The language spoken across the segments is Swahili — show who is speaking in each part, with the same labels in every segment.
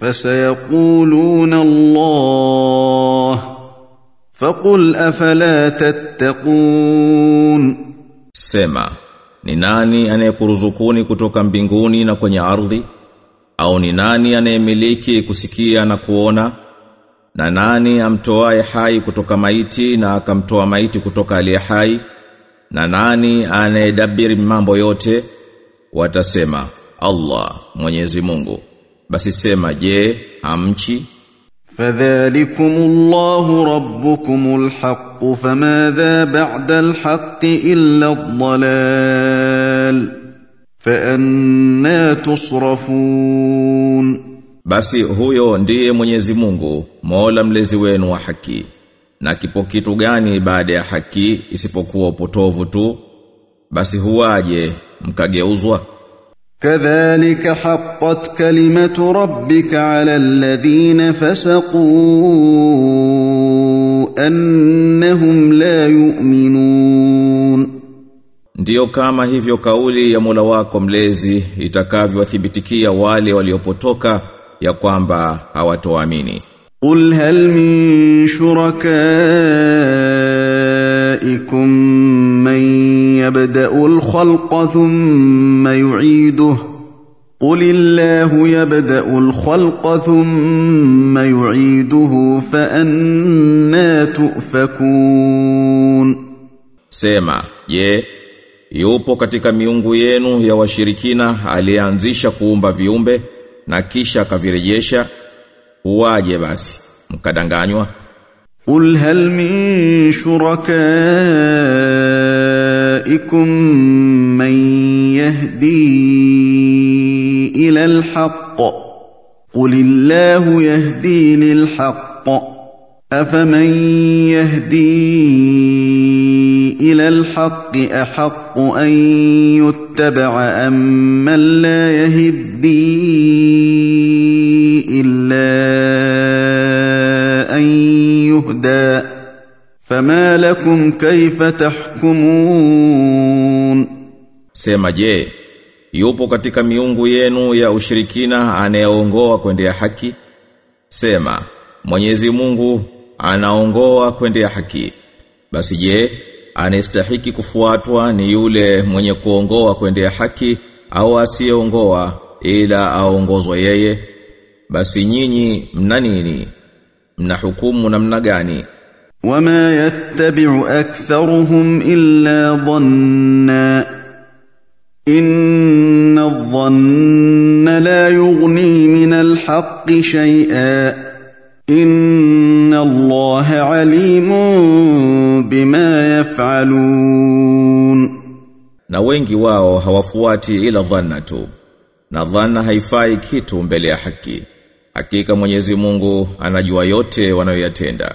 Speaker 1: فسيقولون الله فقل افلا تتقون
Speaker 2: Sema, ni nani anayekuruzukuni kutoka mbinguni na kwenye ardhi? Au ni nani anayemiliki kusikia na kuona? Na nani amtoaye hai kutoka maiti na akamtoa maiti kutoka aliye hai? Na nani anayedabiri mambo yote? Watasema, Allah, Mwenyezi Mungu. Basi sema je, hamchi?
Speaker 1: Fadhalikumullahu rabbukumul haqq famadha ba'da al-haqq illa ad-dhalal faanna tusrafun
Speaker 2: Basi huyo ndiye Mwenyezi Mungu, Mola mlezi wenu wa haki. Na kipo kitu gani baada ya haki isipokuwa upotovu tu? Basi huwaje mkageuzwa?
Speaker 1: كذلك حقت كلمه ربك على الذين فسقوا انهم لا يؤمنون
Speaker 2: Ndiyo kama hivyo kauli ya Mola wako mlezi itakavyowathibitikia wale waliopotoka ya kwamba hawatoamini.
Speaker 1: قل هل من شركائكم من يبدا الخلق ثم يعيده قل الله يبدا الخلق ثم يعيده فانا تؤفكون
Speaker 2: Sema, je, yupo katika miungu yenu ya washirikina aliyeanzisha kuumba viumbe na kisha akavirejesha? Huwaje basi mkadanganywa?
Speaker 1: قل هل من أولئكم من يهدي إلى الحق. قل الله يهدي للحق. أفمن يهدي إلى الحق أحق أن يتبع أم من لا يهدي إلا أن يهدي Fama lakum kaifa tahkumun.
Speaker 2: Sema je yupo katika miungu yenu ya ushirikina anayeongoa kwendea haki? Sema Mwenyezi Mungu anaongoa kwendea haki. Basi je anastahiki kufuatwa ni yule mwenye kuongoa kwendea haki au asiyeongoa ila aongozwe yeye? Basi nyinyi mna nini? Mna hukumu namna gani?
Speaker 1: وما يتبع اكثرهم الا ظنا ان الظن لا يغني من الحق شيئا ان الله عليم بما يفعلون
Speaker 2: Na wengi wao hawafuati ila dhanna tu. Na dhanna haifai kitu mbele ya haki. Hakika Mwenyezi Mungu anajua yote wanayoyatenda.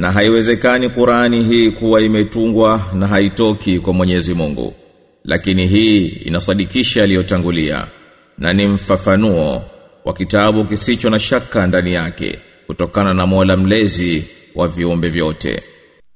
Speaker 2: Na haiwezekani Qurani hii kuwa imetungwa na haitoki kwa Mwenyezi Mungu. Lakini hii inasadikisha aliyotangulia na ni mfafanuo wa kitabu kisicho na shaka ndani yake kutokana na Mola mlezi wa viumbe vyote.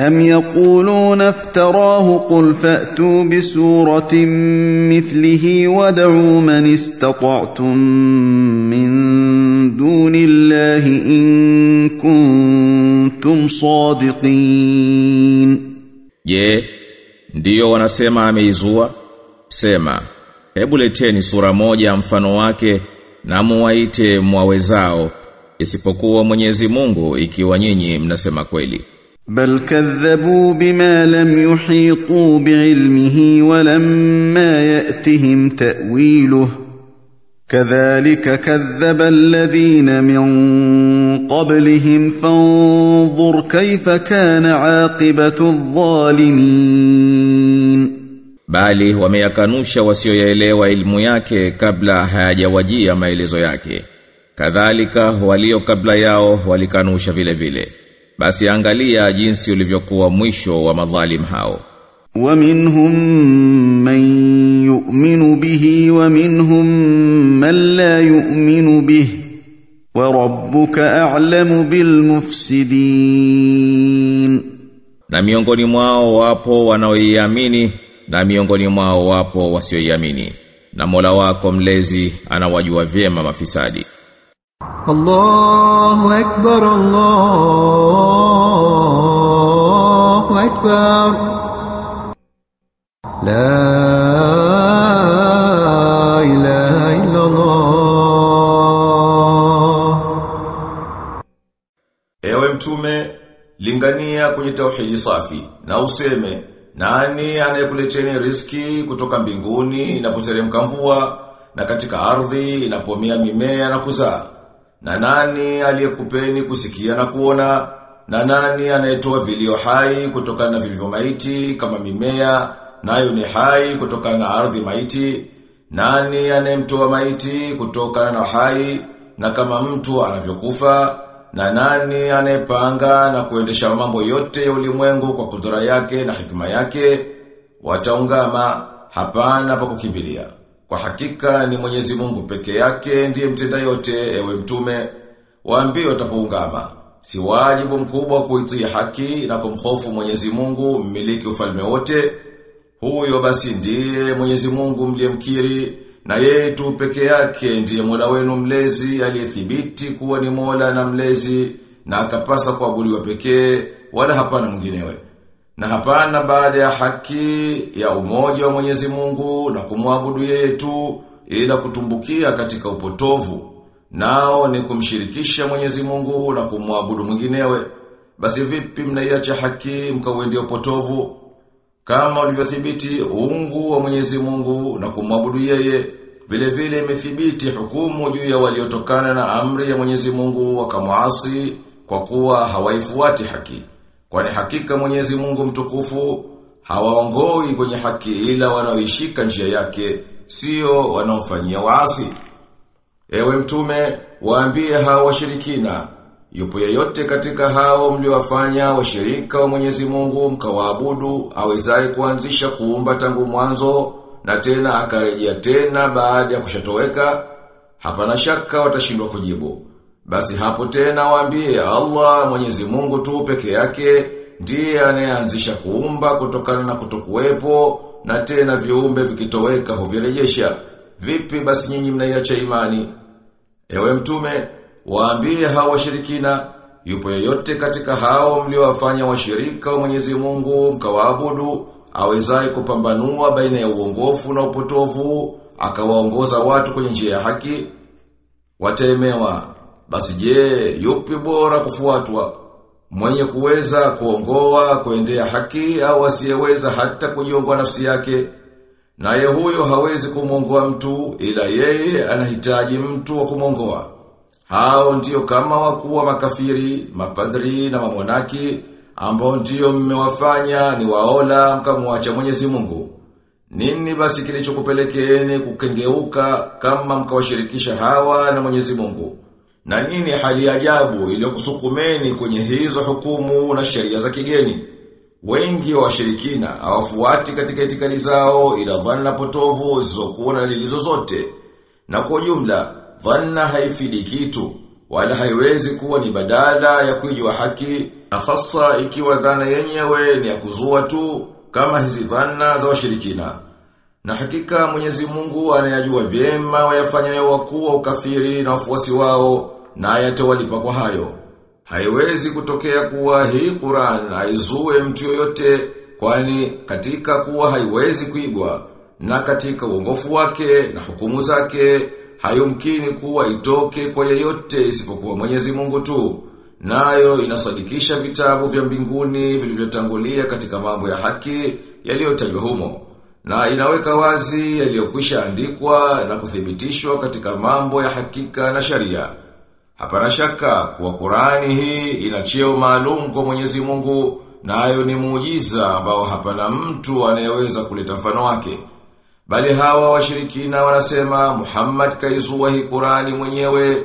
Speaker 1: أم يقولون افتراه قل فأتوا بسورة مثله وادعوا من استطعتم من دون الله إن كنتم صادقين
Speaker 2: Je, ndiyo wanasema ameizua? Sema, hebu leteni sura moja mfano wake na muwaite mwawezao isipokuwa Mwenyezi Mungu ikiwa nyinyi mnasema kweli.
Speaker 1: بل كذبوا بما لم يحيطوا بعلمه ولما ياتهم تاويله كذلك كذب الذين من قبلهم فانظر كيف كان عاقبه الظالمين
Speaker 2: bali wameyakanusha wasioyaelewa ilmu yake kabla hayajawajia maelezo yake kadhalika walio kabla yao walikanusha vile vile basi angalia jinsi ulivyokuwa mwisho wa madhalim hao
Speaker 1: ومنهم من يؤمن به ومنهم من لا يؤمن به وربك اعلم بالمفسدين
Speaker 2: na miongoni mwao wapo wanaoiamini na miongoni mwao wapo wasioiamini na Mola wako mlezi anawajua vyema mafisadi
Speaker 3: الله أكبر الله أكبر لا
Speaker 2: lingania kwenye tauhidi safi na useme nani anayekuleteni riski kutoka mbinguni inapoteremka mvua na katika ardhi inapomea mimea na kuzaa? Na nani aliyekupeni kusikia na kuona? Na nani anayetoa vilio hai kutokana na vilivyo maiti kama mimea nayo ni hai kutokana na ardhi maiti? Nani anayemtoa maiti kutokana na hai na kama mtu anavyokufa na nani anayepanga na kuendesha mambo yote ya ulimwengu kwa kudura yake na hikima yake? Wataungama. Hapana pa kukimbilia. Kwa hakika ni Mwenyezi Mungu peke yake ndiye mtenda yote ewe mtume. Waambie watapoungama. Si wajibu mkubwa kuitii haki na kumhofu Mwenyezi Mungu mmiliki ufalme wote. Huyo basi ndiye Mwenyezi Mungu mliyemkiri na yeye tu peke yake ndiye Mola wenu mlezi aliyethibiti kuwa ni Mola na mlezi na akapasa kuabudiwa pekee wala hapana mwinginewe. Na hapana baada ya haki ya umoja wa Mwenyezi Mungu na kumwabudu yeye tu ila kutumbukia katika upotovu. Nao ni kumshirikisha Mwenyezi Mungu na kumwabudu mwinginewe. Basi vipi mnaiacha haki mkauendea upotovu? Kama ulivyothibiti uungu wa Mwenyezi Mungu na kumwabudu yeye, vile vile imethibiti hukumu juu ya waliotokana na amri ya Mwenyezi Mungu wakamuasi kwa kuwa hawaifuati haki. Kwani hakika Mwenyezi Mungu mtukufu hawaongoi kwenye haki ila wanaoishika njia yake, sio wanaofanyia waasi. Ewe mtume, waambie hawa washirikina, yupo yeyote katika hao mliowafanya washirika wa Mwenyezi Mungu mkawaabudu awezaye kuanzisha kuumba tangu mwanzo na tena akarejea tena baada ya kushatoweka? Hapana shaka watashindwa kujibu. Basi hapo tena waambie Allah Mwenyezi Mungu tu peke yake ndiye anayeanzisha kuumba kutokana na kutokuwepo na tena viumbe vikitoweka huvirejesha. Vipi basi nyinyi mnaiacha imani? Ewe mtume, waambie hao washirikina, yupo yeyote katika hao mliowafanya washirika wa Mwenyezi Mungu mkawaabudu, awezaye kupambanua baina ya uongofu na upotovu, akawaongoza watu kwenye njia ya haki, wataemewa Basi je, yupi bora kufuatwa? Mwenye kuweza kuongoa kuendea haki au asiyeweza hata kujiongoa nafsi yake? Naye huyo hawezi kumwongoa mtu ila yeye anahitaji mtu wa kumwongoa. Hao ndiyo kama wakuwa makafiri, mapadri na mamonaki ambao ndiyo mmewafanya ni waola mkamwacha Mwenyezi Mungu. Nini basi kilichokupelekeeni kukengeuka kama mkawashirikisha hawa na Mwenyezi Mungu? Na nini hali ajabu iliyokusukumeni kwenye hizo hukumu na sheria za kigeni? Wengi wa washirikina hawafuati katika itikadi zao ila dhanna potovu zokuona na zote. zozote. Na kwa jumla, dhanna haifidi kitu wala haiwezi kuwa ni badala ya kujua haki, na hasa ikiwa dhana yenyewe ni ya kuzua tu kama hizi dhanna za washirikina. Na hakika Mwenyezi Mungu anayajua vyema wayafanyayo wakuu wa ukafiri na wafuasi wao na ayatawalipa kwa hayo. Haiwezi kutokea kuwa hii Qur'an haizue mtu yoyote kwani katika kuwa haiwezi kuigwa na katika uongofu wake na hukumu zake hayumkini kuwa itoke kwa yeyote isipokuwa Mwenyezi Mungu tu nayo inasadikisha vitabu vya mbinguni vilivyotangulia katika mambo ya haki yaliyotajwa humo na inaweka wazi yaliyokwisha andikwa na kuthibitishwa katika mambo ya hakika na sharia. Hapana shaka kuwa Qurani hii ina cheo maalum kwa Mwenyezi Mungu nayo ni muujiza ambao hapana mtu anayeweza kuleta mfano wake. Bali hawa washirikina wanasema Muhammad kaizua hii Qurani mwenyewe.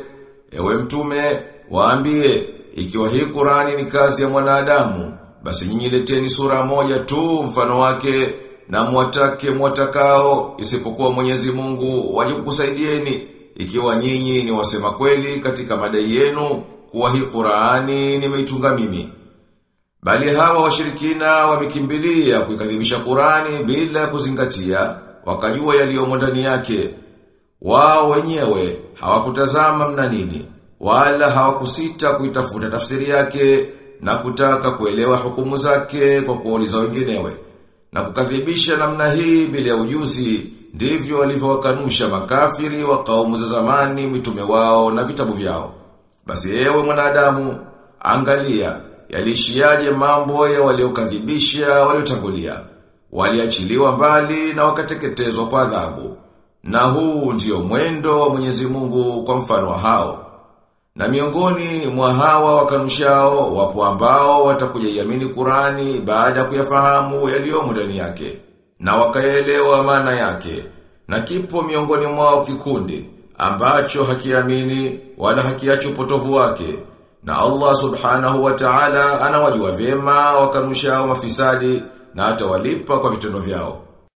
Speaker 2: Ewe mtume, waambie ikiwa hii Qurani ni kazi ya mwanadamu, basi nyinyi leteni sura moja tu mfano wake na mwatake mwatakao isipokuwa Mwenyezi Mungu waje kukusaidieni ikiwa nyinyi ni wasema kweli katika madai yenu kuwa hii Qurani nimeitunga mimi. Bali hawa washirikina wamekimbilia kuikadhibisha Qurani bila kuzingatia wakajua yaliyomo ndani yake. Wao wenyewe hawakutazama mna nini wala hawakusita kuitafuta tafsiri yake na kutaka kuelewa hukumu zake kwa kuuliza wenginewe. Na kukadhibisha namna hii bila ujuzi ndivyo walivyowakanusha makafiri wa kaumu za zamani mitume wao na vitabu vyao. Basi ewe mwanadamu, angalia yalishiaje mambo ya waliokadhibisha waliotangulia. Waliachiliwa mbali na wakateketezwa kwa adhabu. Na huu ndio mwendo wa Mwenyezi Mungu kwa mfano wa hao. Na miongoni mwa hawa wakanushao wapo ambao watakujaiamini Qurani baada ya kuyafahamu yaliyomo ndani yake na wakaelewa maana yake. Na kipo miongoni mwao kikundi ambacho hakiamini wala hakiachi upotovu wake. Na Allah Subhanahu wa Ta'ala anawajua vyema wakanushao mafisadi na hata walipa kwa vitendo vyao.